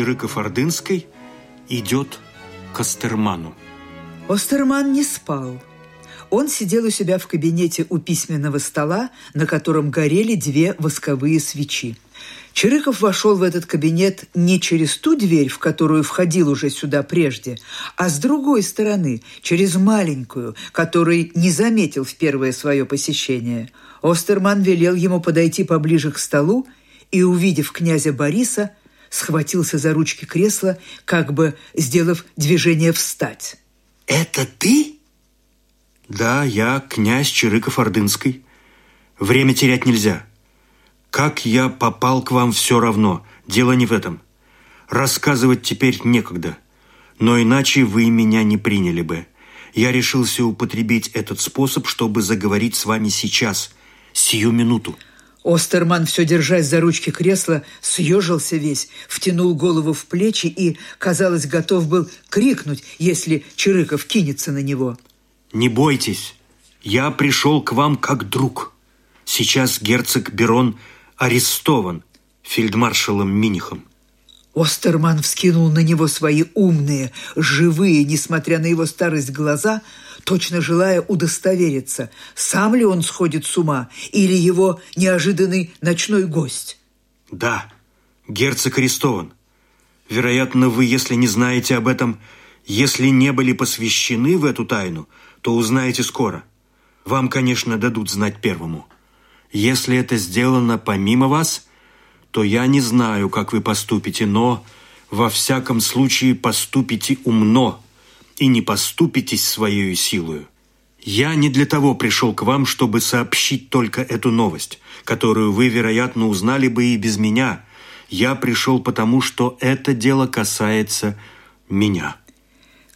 Чирыков-Ордынской идет к Остерману. Остерман не спал. Он сидел у себя в кабинете у письменного стола, на котором горели две восковые свечи. Чирыков вошел в этот кабинет не через ту дверь, в которую входил уже сюда прежде, а с другой стороны, через маленькую, которой не заметил в первое свое посещение. Остерман велел ему подойти поближе к столу и, увидев князя Бориса, схватился за ручки кресла, как бы сделав движение «встать». «Это ты?» Да, я князь Чирыков-Ордынской. Время терять нельзя. Как я попал к вам все равно. Дело не в этом. Рассказывать теперь некогда. Но иначе вы меня не приняли бы. Я решился употребить этот способ, чтобы заговорить с вами сейчас, сию минуту. Остерман, все держась за ручки кресла, съежился весь, втянул голову в плечи и, казалось, готов был крикнуть, если Чирыков кинется на него. Не бойтесь, я пришел к вам как друг. Сейчас герцог Берон арестован фельдмаршалом Минихом. Остерман вскинул на него свои умные, живые, несмотря на его старость, глаза, точно желая удостовериться, сам ли он сходит с ума или его неожиданный ночной гость. Да, герцог арестован. Вероятно, вы, если не знаете об этом, если не были посвящены в эту тайну – то узнаете скоро. Вам, конечно, дадут знать первому. Если это сделано помимо вас, то я не знаю, как вы поступите, но во всяком случае поступите умно и не поступитесь своей силою. Я не для того пришел к вам, чтобы сообщить только эту новость, которую вы, вероятно, узнали бы и без меня. Я пришел потому, что это дело касается меня».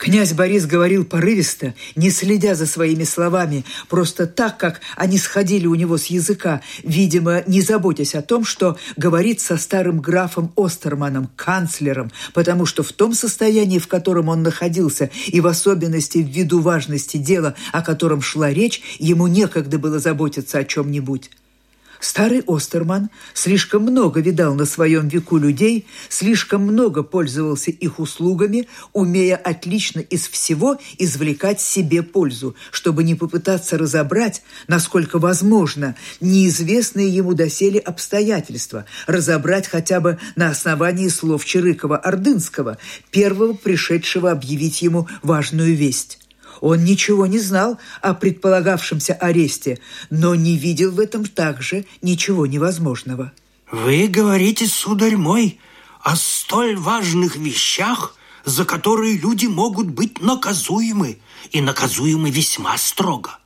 Князь Борис говорил порывисто, не следя за своими словами, просто так, как они сходили у него с языка, видимо, не заботясь о том, что говорит со старым графом Остерманом, канцлером, потому что в том состоянии, в котором он находился, и в особенности ввиду важности дела, о котором шла речь, ему некогда было заботиться о чем-нибудь. Старый Остерман слишком много видал на своем веку людей, слишком много пользовался их услугами, умея отлично из всего извлекать себе пользу, чтобы не попытаться разобрать, насколько возможно, неизвестные ему доселе обстоятельства, разобрать хотя бы на основании слов Чирыкова-Ордынского, первого пришедшего объявить ему важную весть. Он ничего не знал о предполагавшемся аресте, но не видел в этом также ничего невозможного. «Вы говорите, сударь мой, о столь важных вещах, за которые люди могут быть наказуемы, и наказуемы весьма строго.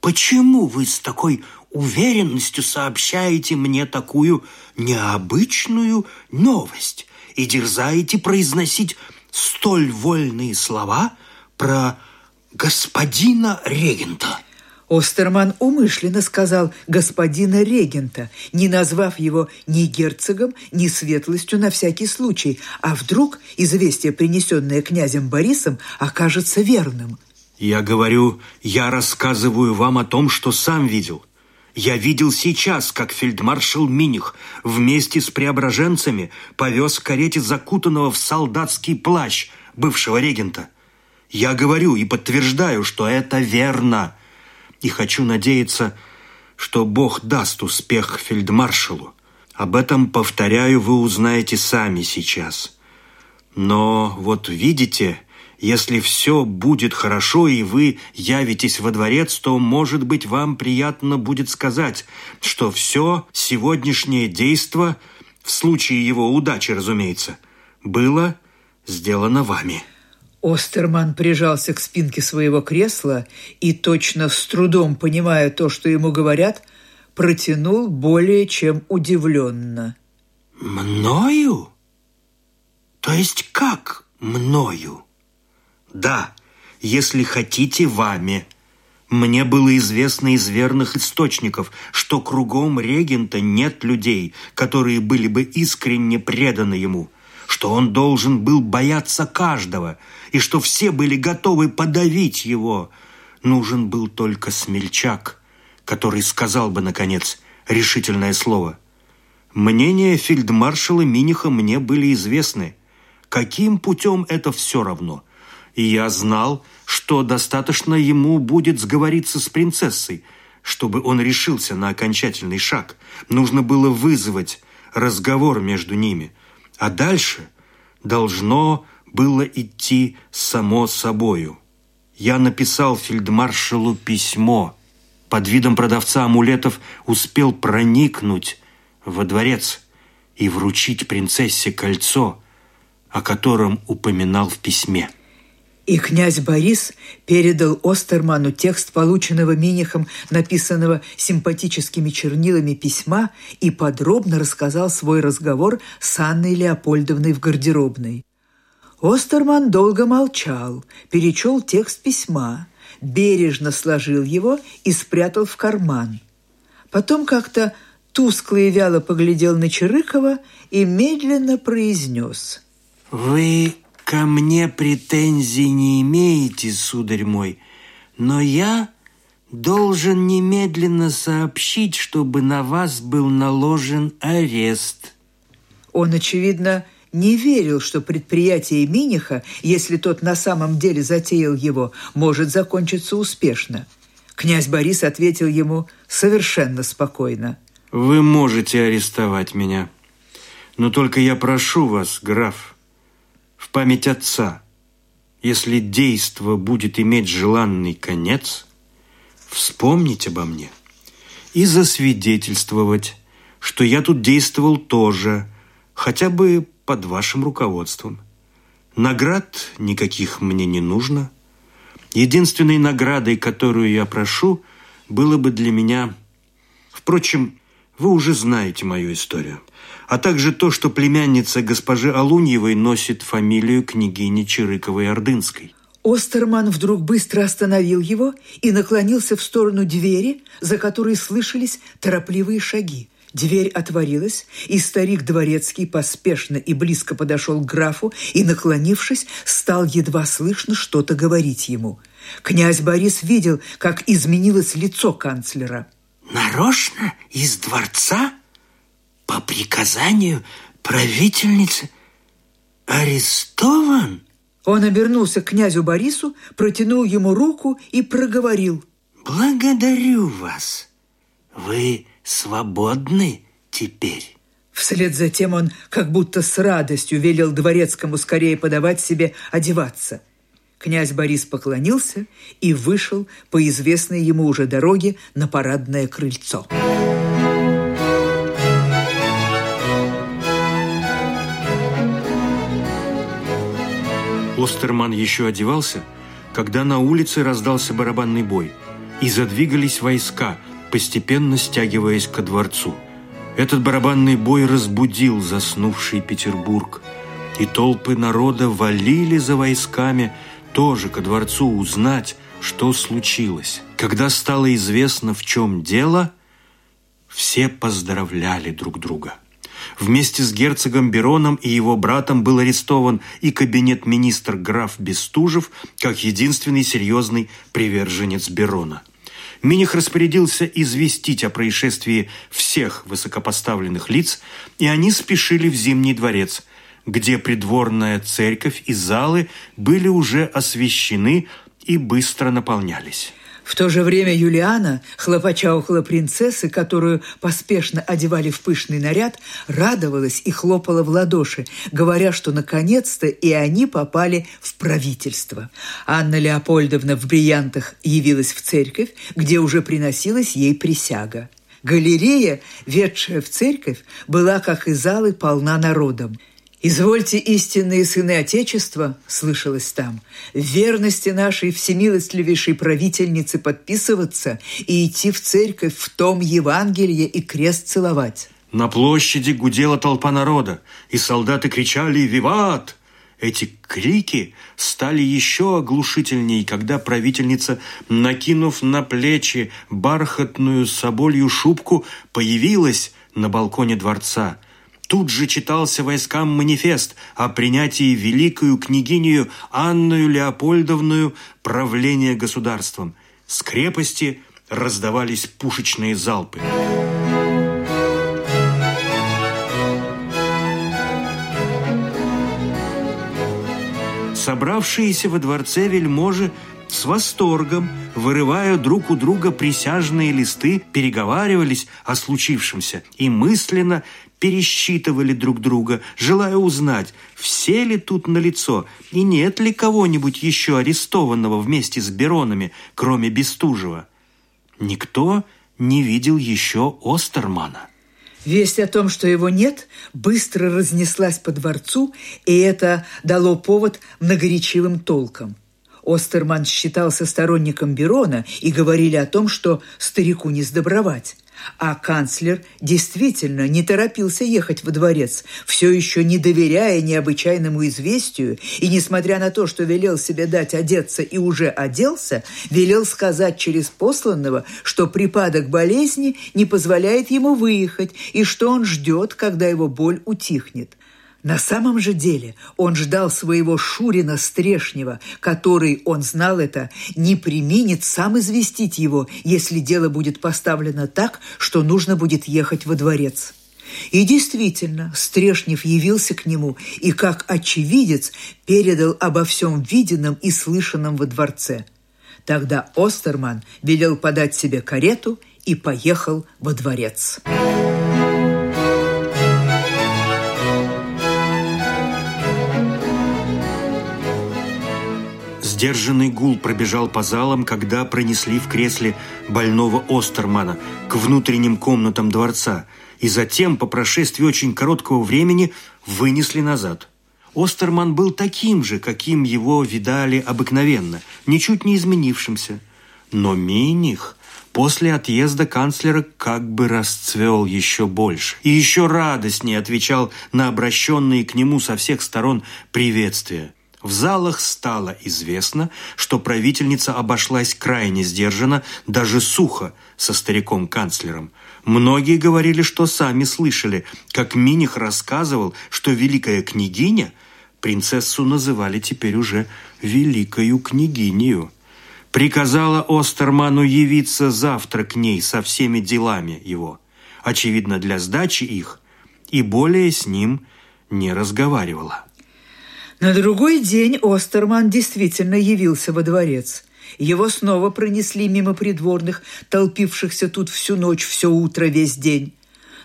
Почему вы с такой уверенностью сообщаете мне такую необычную новость и дерзаете произносить столь вольные слова про господина регента. Остерман умышленно сказал «господина регента», не назвав его ни герцогом, ни светлостью на всякий случай, а вдруг известие, принесенное князем Борисом, окажется верным. «Я говорю, я рассказываю вам о том, что сам видел. Я видел сейчас, как фельдмаршал Миних вместе с преображенцами повез в карете закутанного в солдатский плащ бывшего регента. Я говорю и подтверждаю, что это верно. И хочу надеяться, что Бог даст успех фельдмаршалу. Об этом, повторяю, вы узнаете сами сейчас. Но вот видите, если все будет хорошо, и вы явитесь во дворец, то, может быть, вам приятно будет сказать, что все сегодняшнее действо, в случае его удачи, разумеется, было сделано вами». Остерман прижался к спинке своего кресла и, точно с трудом понимая то, что ему говорят, протянул более чем удивленно. «Мною? То есть как мною?» «Да, если хотите, вами». Мне было известно из верных источников, что кругом регента нет людей, которые были бы искренне преданы ему – что он должен был бояться каждого, и что все были готовы подавить его. Нужен был только смельчак, который сказал бы, наконец, решительное слово. Мнения фельдмаршала Миниха мне были известны. каким путем это все равно. И я знал, что достаточно ему будет сговориться с принцессой, чтобы он решился на окончательный шаг. Нужно было вызвать разговор между ними. А дальше должно было идти само собою. Я написал фельдмаршалу письмо. Под видом продавца амулетов успел проникнуть во дворец и вручить принцессе кольцо, о котором упоминал в письме. И князь Борис передал Остерману текст полученного Минихом, написанного симпатическими чернилами письма, и подробно рассказал свой разговор с Анной Леопольдовной в гардеробной. Остерман долго молчал, перечел текст письма, бережно сложил его и спрятал в карман. Потом как-то тускло и вяло поглядел на Чирыкова и медленно произнес. «Вы ко мне претензий не имеете, сударь мой, но я должен немедленно сообщить, чтобы на вас был наложен арест». Он, очевидно, не верил, что предприятие Миниха, если тот на самом деле затеял его, может закончиться успешно. Князь Борис ответил ему совершенно спокойно. «Вы можете арестовать меня, но только я прошу вас, граф, в память отца, если действо будет иметь желанный конец, вспомнить обо мне и засвидетельствовать, что я тут действовал тоже, хотя бы под вашим руководством. Наград никаких мне не нужно. Единственной наградой, которую я прошу, было бы для меня... Впрочем, вы уже знаете мою историю. А также то, что племянница госпожи Алуньевой носит фамилию княгини Чирыковой-Ордынской. Остерман вдруг быстро остановил его и наклонился в сторону двери, за которой слышались торопливые шаги. Дверь отворилась, и старик Дворецкий поспешно и близко подошел к графу и, наклонившись, стал едва слышно что-то говорить ему. Князь Борис видел, как изменилось лицо канцлера. «Нарочно из дворца? По приказанию правительницы арестован?» Он обернулся к князю Борису, протянул ему руку и проговорил. «Благодарю вас. Вы свободны теперь». Вслед за тем он как будто с радостью велел дворецкому скорее подавать себе одеваться. Князь Борис поклонился и вышел по известной ему уже дороге на парадное крыльцо. Остерман еще одевался, когда на улице раздался барабанный бой, и задвигались войска – постепенно стягиваясь ко дворцу. Этот барабанный бой разбудил заснувший Петербург, и толпы народа валили за войсками тоже ко дворцу узнать, что случилось. Когда стало известно, в чем дело, все поздравляли друг друга. Вместе с герцогом Бероном и его братом был арестован и кабинет-министр граф Бестужев как единственный серьезный приверженец Берона – Миних распорядился известить о происшествии всех высокопоставленных лиц, и они спешили в Зимний дворец, где придворная церковь и залы были уже освещены и быстро наполнялись. В то же время Юлиана, хлопача около принцессы, которую поспешно одевали в пышный наряд, радовалась и хлопала в ладоши, говоря, что наконец-то и они попали в правительство. Анна Леопольдовна в бриллиантах явилась в церковь, где уже приносилась ей присяга. Галерея, ведшая в церковь, была, как и залы, полна народом – «Извольте, истинные сыны Отечества», — слышалось там, «в верности нашей всемилостливейшей правительнице подписываться и идти в церковь в том Евангелие и крест целовать». На площади гудела толпа народа, и солдаты кричали «Виват!». Эти крики стали еще оглушительней, когда правительница, накинув на плечи бархатную соболью шубку, появилась на балконе дворца – Тут же читался войскам манифест о принятии великою княгинею Анную Леопольдовную правления государством. С крепости раздавались пушечные залпы. Собравшиеся во дворце вельможи с восторгом, вырывая друг у друга присяжные листы, переговаривались о случившемся и мысленно пересчитывали друг друга, желая узнать, все ли тут на лицо и нет ли кого-нибудь еще арестованного вместе с Беронами, кроме Бестужева. Никто не видел еще Остермана. Весть о том, что его нет, быстро разнеслась по дворцу, и это дало повод многоречивым толкам. Остерман считался сторонником Берона и говорили о том, что старику не сдобровать. А канцлер действительно не торопился ехать во дворец, все еще не доверяя необычайному известию, и, несмотря на то, что велел себе дать одеться и уже оделся, велел сказать через посланного, что припадок болезни не позволяет ему выехать, и что он ждет, когда его боль утихнет. На самом же деле он ждал своего Шурина Стрешнего, который, он знал это, не применит сам известить его, если дело будет поставлено так, что нужно будет ехать во дворец. И действительно, Стрешнев явился к нему и, как очевидец, передал обо всем виденном и слышанном во дворце. Тогда Остерман велел подать себе карету и поехал во дворец. Сдержанный гул пробежал по залам, когда пронесли в кресле больного Остермана к внутренним комнатам дворца, и затем, по прошествии очень короткого времени, вынесли назад. Остерман был таким же, каким его видали обыкновенно, ничуть не изменившимся. Но Миних после отъезда канцлера как бы расцвел еще больше и еще радостнее отвечал на обращенные к нему со всех сторон приветствия. В залах стало известно, что правительница обошлась крайне сдержанно, даже сухо, со стариком-канцлером. Многие говорили, что сами слышали, как Миних рассказывал, что великая княгиня, принцессу называли теперь уже великою княгинею, приказала Остерману явиться завтра к ней со всеми делами его, очевидно, для сдачи их, и более с ним не разговаривала. На другой день Остерман действительно явился во дворец. Его снова пронесли мимо придворных, толпившихся тут всю ночь, все утро, весь день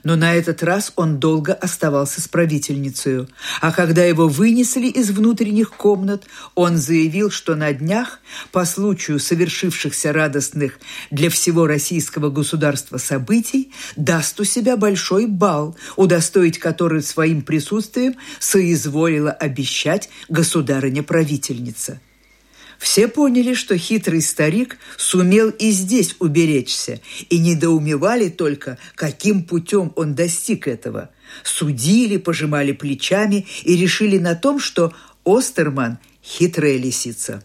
но на этот раз он долго оставался с правительницей. А когда его вынесли из внутренних комнат, он заявил, что на днях, по случаю совершившихся радостных для всего российского государства событий, даст у себя большой бал, удостоить который своим присутствием соизволила обещать государыня-правительница. Все поняли, что хитрый старик сумел и здесь уберечься, и недоумевали только, каким путем он достиг этого. Судили, пожимали плечами и решили на том, что Остерман – хитрая лисица.